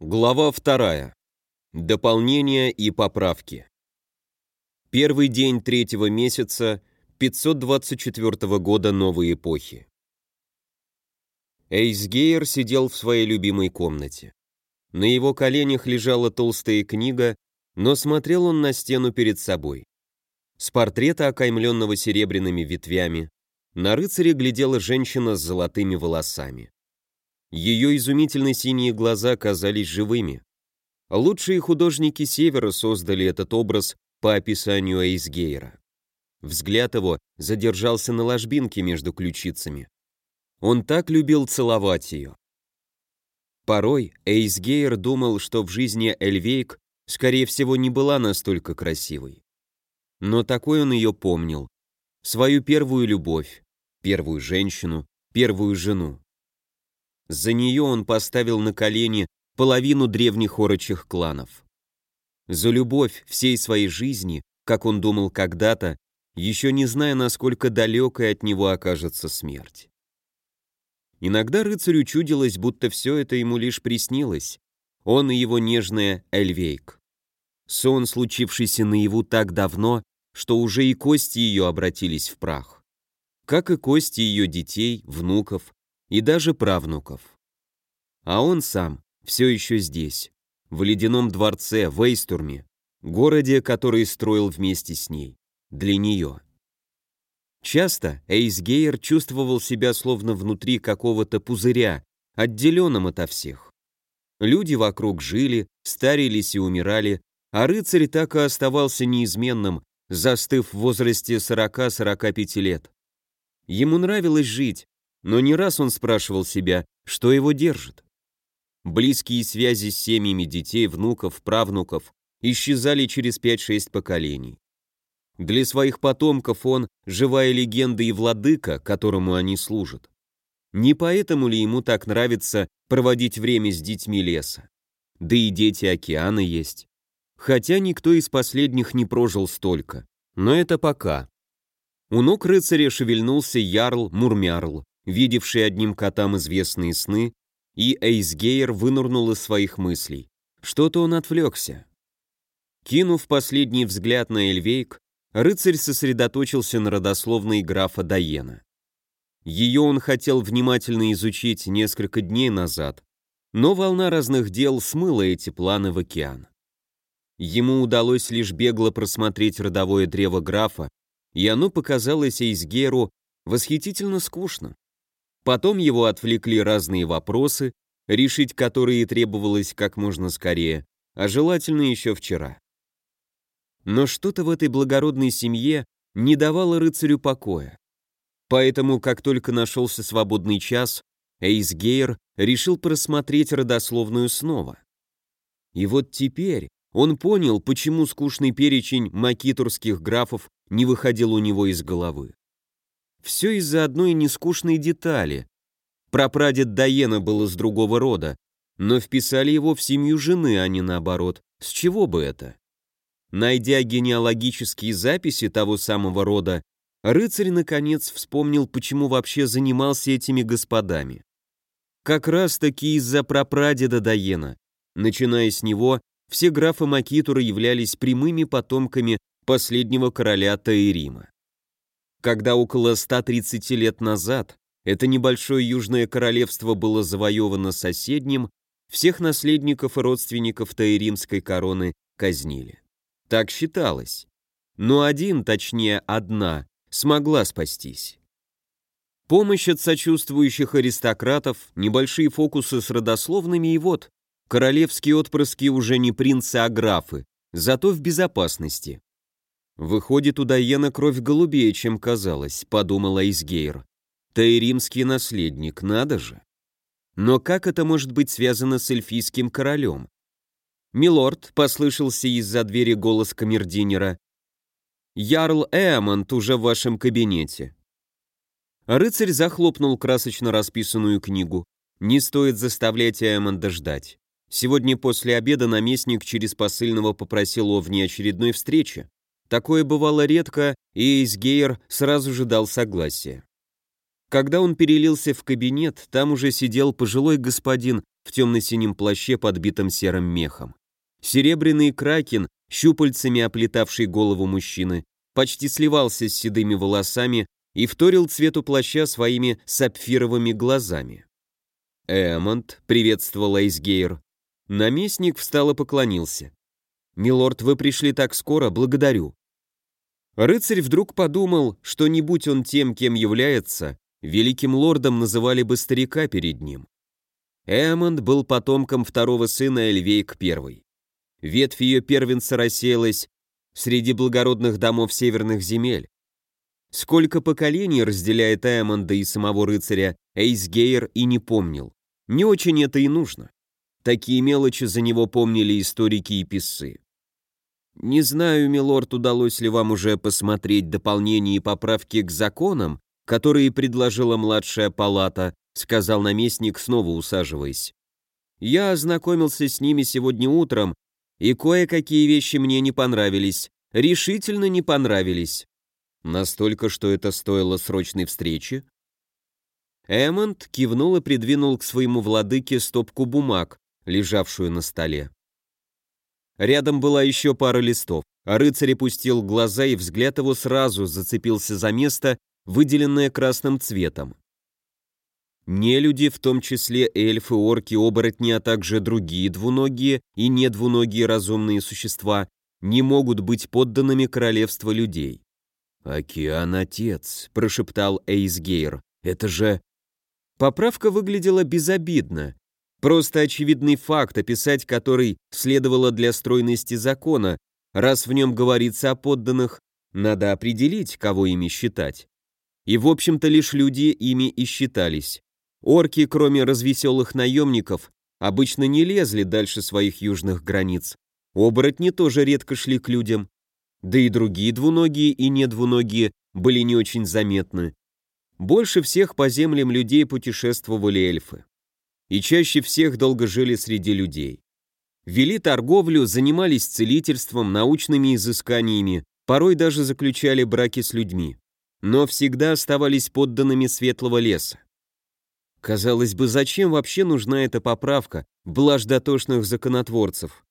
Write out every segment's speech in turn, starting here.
Глава вторая. Дополнения и поправки. Первый день третьего месяца 524 года новой эпохи. Эйсгейр сидел в своей любимой комнате. На его коленях лежала толстая книга, но смотрел он на стену перед собой. С портрета, окаймленного серебряными ветвями, на рыцаре глядела женщина с золотыми волосами. Ее изумительно синие глаза казались живыми. Лучшие художники Севера создали этот образ по описанию Эйсгейра. Взгляд его задержался на ложбинке между ключицами. Он так любил целовать ее. Порой Эйсгейр думал, что в жизни Эльвейк, скорее всего, не была настолько красивой. Но такой он ее помнил. Свою первую любовь, первую женщину, первую жену. За нее он поставил на колени половину древних орочих кланов. За любовь всей своей жизни, как он думал когда-то, еще не зная, насколько далекой от него окажется смерть. Иногда рыцарю чудилось, будто все это ему лишь приснилось, он и его нежная Эльвейк. Сон, случившийся наяву так давно, что уже и кости ее обратились в прах. Как и кости ее детей, внуков, и даже правнуков. А он сам все еще здесь, в ледяном дворце, в Эйстурме, городе, который строил вместе с ней, для нее. Часто Эйсгейр чувствовал себя словно внутри какого-то пузыря, отделенным ото всех. Люди вокруг жили, старились и умирали, а рыцарь так и оставался неизменным, застыв в возрасте 40-45 лет. Ему нравилось жить, но не раз он спрашивал себя, что его держит. Близкие связи с семьями детей, внуков, правнуков исчезали через 5-6 поколений. Для своих потомков он – живая легенда и владыка, которому они служат. Не поэтому ли ему так нравится проводить время с детьми леса? Да и дети океана есть. Хотя никто из последних не прожил столько. Но это пока. У ног рыцаря шевельнулся Ярл Мурмярл, видевший одним котам известные сны, и Эйсгейр вынырнул из своих мыслей. Что-то он отвлекся. Кинув последний взгляд на Эльвейк, рыцарь сосредоточился на родословной графа Даена. Ее он хотел внимательно изучить несколько дней назад, но волна разных дел смыла эти планы в океан. Ему удалось лишь бегло просмотреть родовое древо графа, и оно показалось Эйсгеру восхитительно скучным. Потом его отвлекли разные вопросы, решить которые требовалось как можно скорее, а желательно еще вчера. Но что-то в этой благородной семье не давало рыцарю покоя. Поэтому, как только нашелся свободный час, Эйс Гейр решил просмотреть родословную снова. И вот теперь он понял, почему скучный перечень макитурских графов не выходил у него из головы. Все из-за одной нескучной детали. Прапрадед Даена был из другого рода, но вписали его в семью жены, а не наоборот. С чего бы это? Найдя генеалогические записи того самого рода, рыцарь наконец вспомнил, почему вообще занимался этими господами. Как раз-таки из-за прапрадеда Даена. Начиная с него, все графы Макитура являлись прямыми потомками последнего короля Таирима когда около 130 лет назад это небольшое южное королевство было завоевано соседним, всех наследников и родственников Таиримской короны казнили. Так считалось. Но один, точнее одна, смогла спастись. Помощь от сочувствующих аристократов, небольшие фокусы с родословными и вот, королевские отпрыски уже не принцы, а графы, зато в безопасности. «Выходит, у Дайена кровь голубее, чем казалось», — подумал Айсгейр. «Таиримский наследник, надо же». Но как это может быть связано с эльфийским королем? «Милорд», — послышался из-за двери голос камердинера, «Ярл Эамонт уже в вашем кабинете». Рыцарь захлопнул красочно расписанную книгу. Не стоит заставлять Эамонда ждать. Сегодня после обеда наместник через посыльного попросил о внеочередной встрече. Такое бывало редко, и Эйсгейр сразу же дал согласие. Когда он перелился в кабинет, там уже сидел пожилой господин в темно-синем плаще, подбитом серым мехом. Серебряный кракен, щупальцами оплетавший голову мужчины, почти сливался с седыми волосами и вторил цвету плаща своими сапфировыми глазами. «Эммонд», — приветствовал Эйсгейр. Наместник встал и поклонился. «Милорд, вы пришли так скоро, благодарю». Рыцарь вдруг подумал, что не будь он тем, кем является, великим лордом называли бы старика перед ним. Эммонд был потомком второго сына Эльвейк I. Ветвь ее первенца рассеялась среди благородных домов северных земель. Сколько поколений разделяет Эммонда и самого рыцаря, Эйсгейр и не помнил. Не очень это и нужно. Такие мелочи за него помнили историки и писцы. Не знаю, милорд, удалось ли вам уже посмотреть дополнения и поправки к законам, которые предложила младшая палата, сказал наместник, снова усаживаясь. Я ознакомился с ними сегодня утром, и кое-какие вещи мне не понравились, решительно не понравились. Настолько, что это стоило срочной встречи? Эммонд кивнул и придвинул к своему владыке стопку бумаг, лежавшую на столе. Рядом была еще пара листов, а рыцарь опустил глаза, и взгляд его сразу зацепился за место, выделенное красным цветом. Нелюди, в том числе эльфы, орки, оборотни, а также другие двуногие и недвуногие разумные существа, не могут быть подданными королевства людей. «Океан-отец», — прошептал Эйсгейр, — «это же...» Поправка выглядела безобидно. Просто очевидный факт, описать который следовало для стройности закона, раз в нем говорится о подданных, надо определить, кого ими считать. И, в общем-то, лишь люди ими и считались. Орки, кроме развеселых наемников, обычно не лезли дальше своих южных границ. Оборотни тоже редко шли к людям. Да и другие двуногие и недвуногие были не очень заметны. Больше всех по землям людей путешествовали эльфы. И чаще всех долго жили среди людей. Вели торговлю, занимались целительством, научными изысканиями, порой даже заключали браки с людьми. Но всегда оставались подданными светлого леса. Казалось бы, зачем вообще нужна эта поправка, блажь дотошных законотворцев?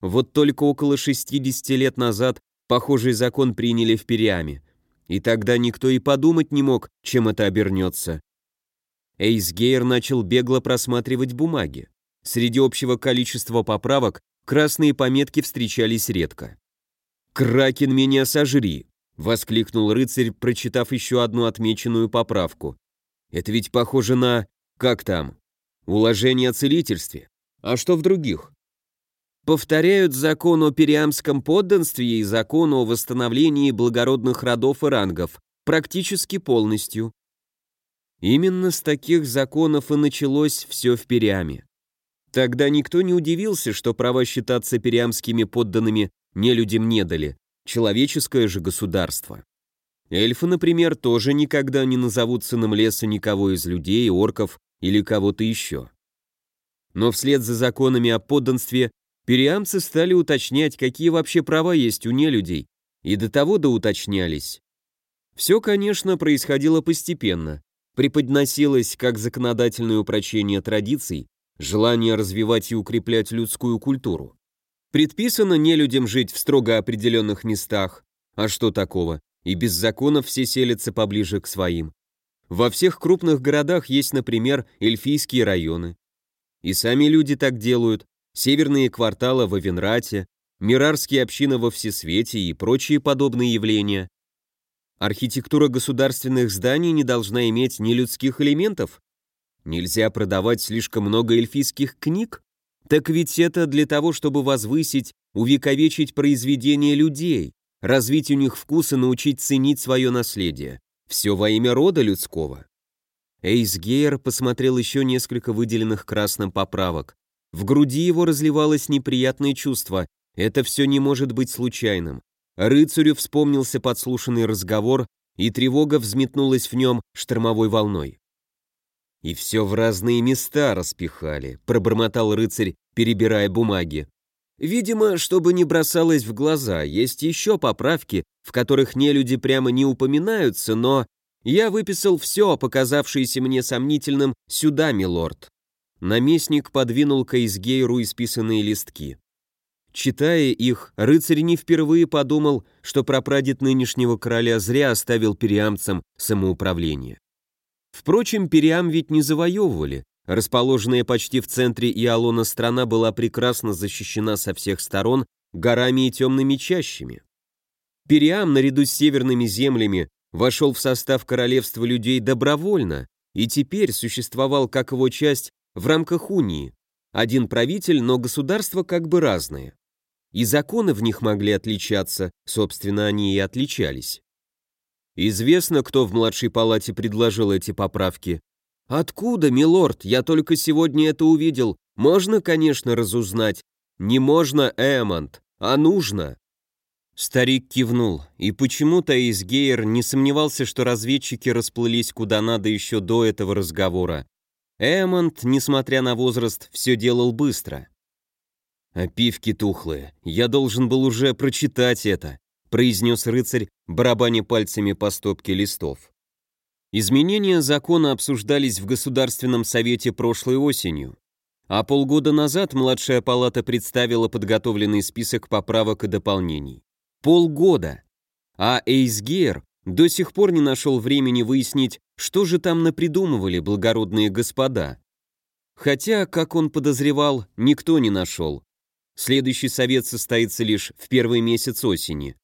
Вот только около 60 лет назад похожий закон приняли в Периаме, и тогда никто и подумать не мог, чем это обернется. Эйсгейр начал бегло просматривать бумаги. Среди общего количества поправок красные пометки встречались редко. «Кракен меня сожри!» — воскликнул рыцарь, прочитав еще одну отмеченную поправку. Это ведь похоже на... как там? Уложение о целительстве. А что в других? Повторяют закон о периамском подданстве и закон о восстановлении благородных родов и рангов, практически полностью. Именно с таких законов и началось все в Периаме. Тогда никто не удивился, что права считаться периамскими подданными нелюдям не дали, человеческое же государство. Эльфы, например, тоже никогда не назовут сыном леса никого из людей, орков или кого-то еще. Но вслед за законами о подданстве периамцы стали уточнять, какие вообще права есть у нелюдей, и до того да уточнялись. Все, конечно, происходило постепенно, преподносилось как законодательное упрочение традиций, желание развивать и укреплять людскую культуру. Предписано нелюдям жить в строго определенных местах, а что такого? и без законов все селятся поближе к своим. Во всех крупных городах есть, например, эльфийские районы. И сами люди так делают, северные кварталы в Авенрате, мирарские общины во Всесвете и прочие подобные явления. Архитектура государственных зданий не должна иметь ни людских элементов. Нельзя продавать слишком много эльфийских книг. Так ведь это для того, чтобы возвысить, увековечить произведения людей, развить у них вкус и научить ценить свое наследие. Все во имя рода людского. Эйс Гейер посмотрел еще несколько выделенных красным поправок. В груди его разливалось неприятное чувство. Это все не может быть случайным. Рыцарю вспомнился подслушанный разговор, и тревога взметнулась в нем штормовой волной. «И все в разные места распихали», — пробормотал рыцарь, перебирая бумаги. Видимо, чтобы не бросалось в глаза, есть еще поправки, в которых нелюди прямо не упоминаются, но я выписал все, показавшееся мне сомнительным, сюда, милорд. наместник подвинул к Эйсгейру исписанные листки. Читая их, рыцарь не впервые подумал, что прапрадед нынешнего короля зря оставил периамцам самоуправление. Впрочем, Периам ведь не завоевывали. Расположенная почти в центре Иолона страна была прекрасно защищена со всех сторон горами и темными чащами. Периам, наряду с северными землями, вошел в состав королевства людей добровольно и теперь существовал как его часть в рамках унии. Один правитель, но государства как бы разные. И законы в них могли отличаться, собственно, они и отличались. Известно, кто в младшей палате предложил эти поправки. Откуда, милорд? Я только сегодня это увидел. Можно, конечно, разузнать. Не можно, Эмонт, а нужно. Старик кивнул, и почему-то Изгейр не сомневался, что разведчики расплылись куда надо еще до этого разговора. Эмонт, несмотря на возраст, все делал быстро. «Опивки тухлые, я должен был уже прочитать это», произнес рыцарь, барабаня пальцами по стопке листов. Изменения закона обсуждались в Государственном совете прошлой осенью, а полгода назад младшая палата представила подготовленный список поправок и дополнений. Полгода! А Эйсгейр до сих пор не нашел времени выяснить, что же там напридумывали благородные господа. Хотя, как он подозревал, никто не нашел. Следующий совет состоится лишь в первый месяц осени.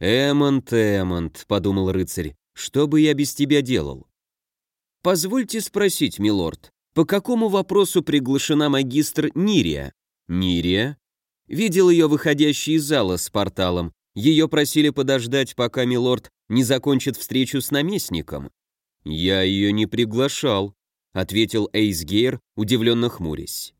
«Эмонт, Эмонт», — подумал рыцарь, — «что бы я без тебя делал?» «Позвольте спросить, милорд, по какому вопросу приглашена магистр Нирия?» «Нирия?» Видел ее выходящей из зала с порталом. Ее просили подождать, пока милорд не закончит встречу с наместником. «Я ее не приглашал», — ответил Эйсгейр, удивленно хмурясь.